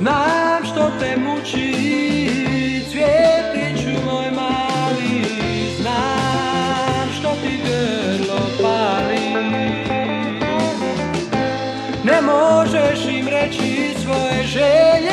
Nice! Možeš svoje želje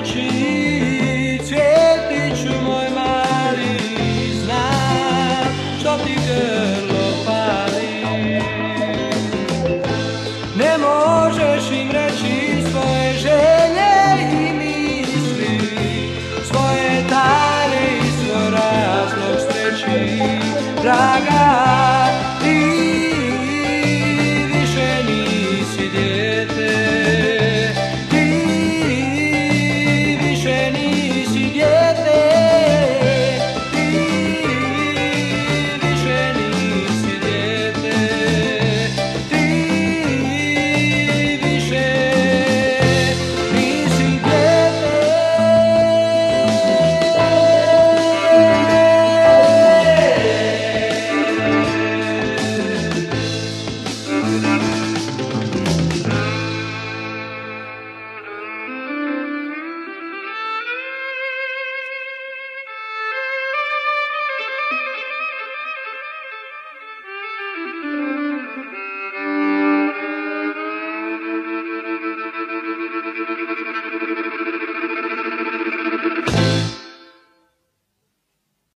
discutir.